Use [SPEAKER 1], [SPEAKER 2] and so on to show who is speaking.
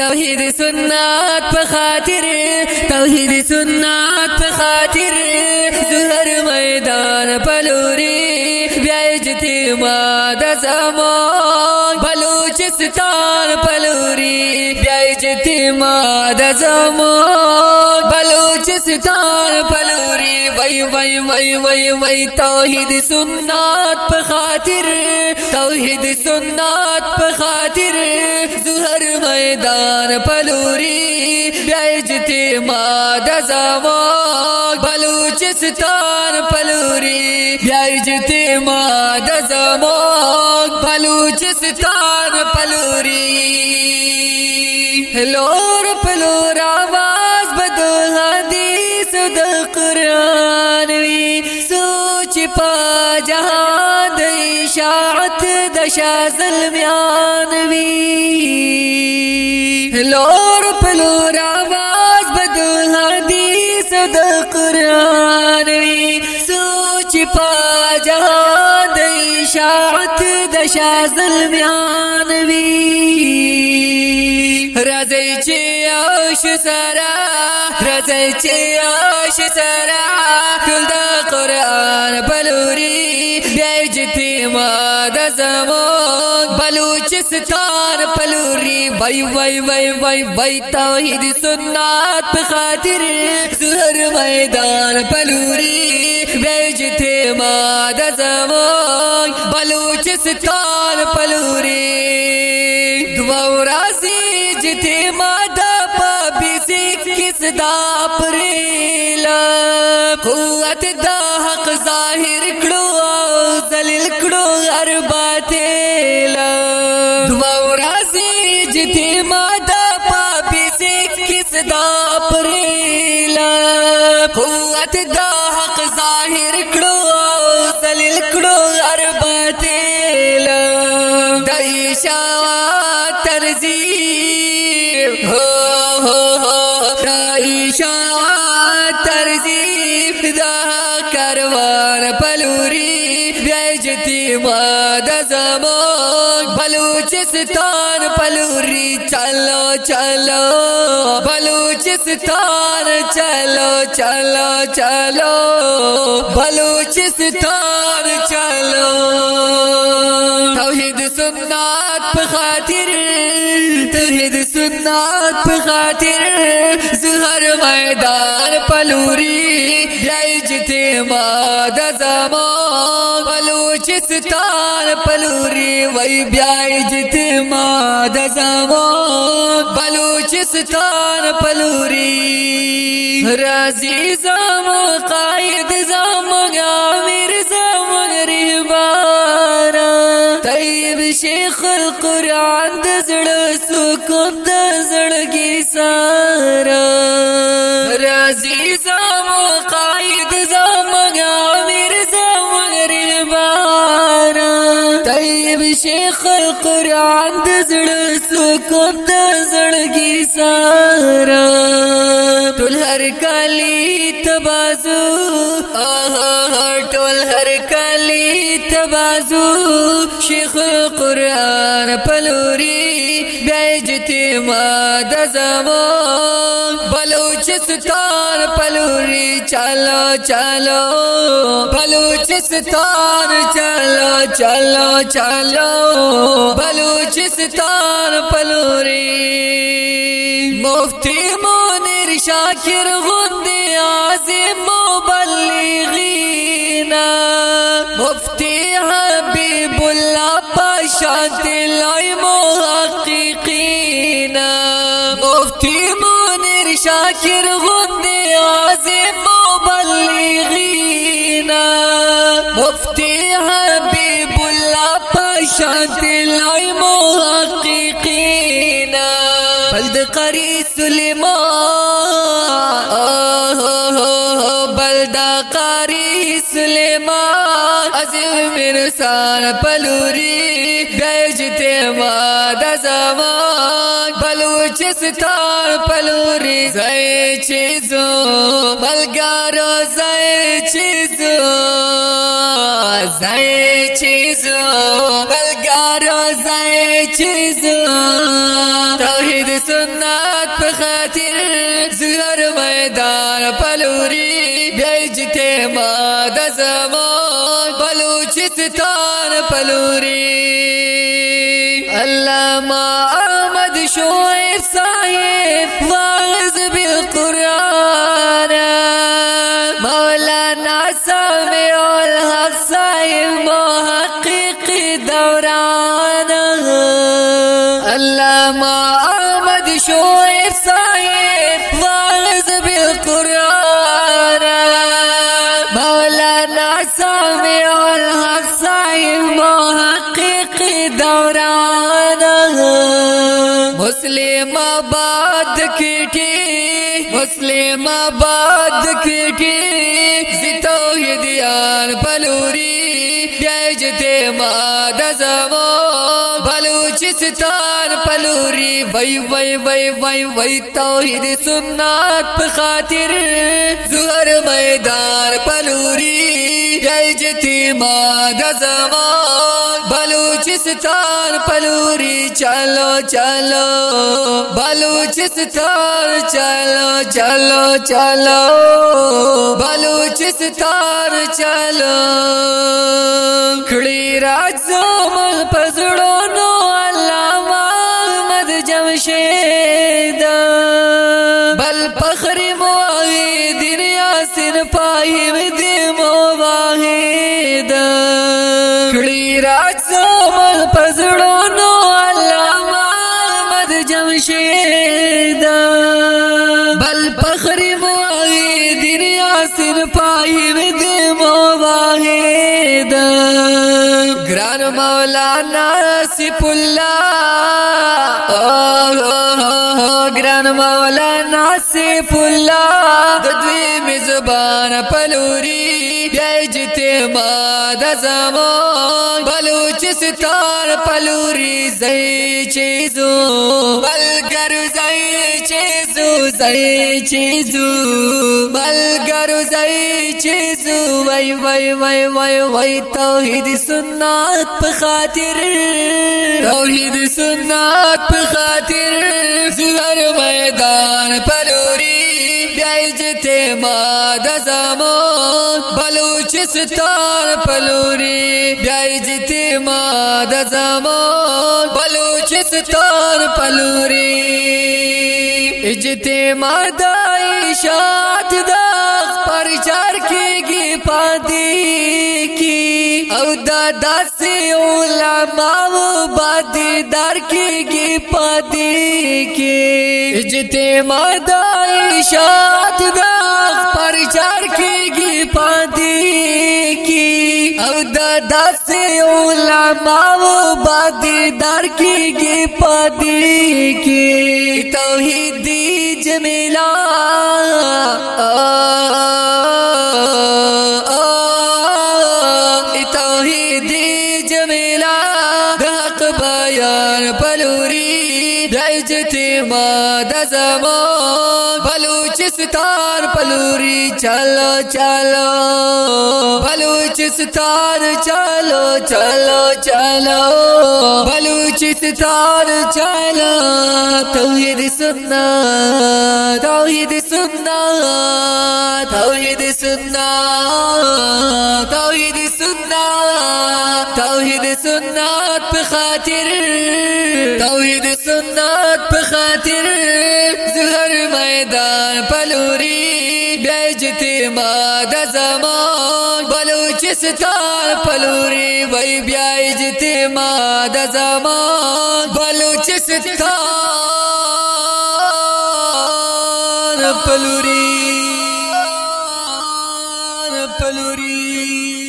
[SPEAKER 1] توحید سنت په خاطر، توحید سنت په خاطر۔ زهر میدان پلوري بیا اجتماع د زمان۔ بلوچستان پلوري بیا اجتماع د زمان۔ بلوچستان وای وای وای وای وای توحید سنت په خاطر، توحید سنت په خاطر۔ زهر میدان پلوری بیا اجتماع د زمان بلوچستان پلوری بیا اجتماع د زمان بلوچستان پلوری۔ لور سوچ د اشاعت د شازل میان وی لور پلور آواز بدو حدیث د قرآن وی سوچ پا جہان د اشاعت د شازل میان وی رضی چی آش سرا رضی چی آش سرا کل دا قرآن بلوری بیجتی ما دا زمان۔ بلوچستان پلوری وای وای وای وای وای توحید سنت بخاطر زهر میدان پلوری بیجتی ما دا زمان۔ بلوچستان پلوری۔ دو راسی جتے مادا پابی دا پریلا قوت دا حق ظاہر کڑو زلیل کڑو ہر باتیلا دو راسی جتے مادا پابی سے کس دا پریلا قوت دا حق ظاہر کڑو زلیل کڑو ہر باتیلا دائشا ترزیب کروان پلوری بیجتی ماد زمان. بلوچستان پلوری چلو چلو. بلوچستان چلو چلو چلو. بلوچستان سنت بخاطر زہر میدان پلوری بیجتے ماد زمان بلوچستان پلوری، وی بیجتے ماد زمان بلوچستان پلوری۔ رازی زم قائد زم شیخ القرآن د زړه سکون د زړګي سارا. رازی زامو قرآن طیب شیخ القرآن د زړه سکون د زړګي سارا ټول هر کلی تبازو. ټول هر کلی تبازو. شیخ قرآن پلوری بیجتی ما د زمان. بلوچستان پلوری چلو چلو، بلوچستان، چلو چلو چلو، بلوچستان پلوری۔ مفتی مونر شاکر غندی، عظیم مبلغینا مفتی حبیب اللہ پاشا دلائی محققینا مفتی مونر شاکر غندی عظیم مبلغینا مفتی حبیب اللہ پاشا دلائی محققینا بلد قری سلیمان۔ بلد قاری سلیمان۔ عظیم مرسان پلوری بیجتے ماد زمان۔ بلوچستان پلوری زی چیزو ملگارو زی چیزو زای چیز بلګارو زای چیز توحید سنت په خاطر زهر میدان پلوري بیجته ما د زمان، بلوچستان پلوري علامہ احمد بالقرآن مولانا سامع الحق صاحب محقق دوران علامہ احمد شعیب صاحب واعظ بالقرآن مولانا سامع الحق صاحب محقق دوران مسلم آباد کیٹی مسلم آباد کیٹی زتوحیدیان پلوری بیجتے ماد زمان۔ بلوچستان پلوری وی وی وی وی وی توحید سنات پخاطر زہر میدان پلوری بیجتے ماد زمان۔ بلوچستان، پلوری، چلو چلو۔ بلوچستان، چلو چلو چلو۔ بلوچستان، چلو۔ کھڑی راج زمل پزڑو نو علامہ احمد جمشید۔ جمشید بل پخری مواہد یاسن دی مواہد گران مولانا سپ اللہ۔ گران مولانا سپ اللہ۔ ددوی مزبان پلوری بیجتے ماد زمان۔ بلوچستان پلوری زی چیزو بلگر زی چیزو زی چیزو بلگر زی چیزو، وی وی وی وی وی توحید سنت په خاطر، توحید سنت په خاطر زهر میدان پلوری بیجته ما د زمان بلوچستان پلوری بیجته ما د زمان بلوچستان پلوری۔ اجتماع دائشات پر پرچار کی گی پادی کی او دادا سے علماء بادی دار کی گی پادی کی اجتماع دائشات داغ بادی دار کی گی پادی کی توحیدی جمیلا د زمان بلوچستان پلوری چلو چلو بلوچستان چلو چلو چلو بلوچستان چلو توحید سننا توحید سننا توحید سننا توحید سننا توحید سنت په خاطر توحید سنت په خاطر زهر میدان پلوری بیجتی ما د زمان بلوچستان پلوری وی بیجتی ما د زمان بلوچستان پلوری پلوری۔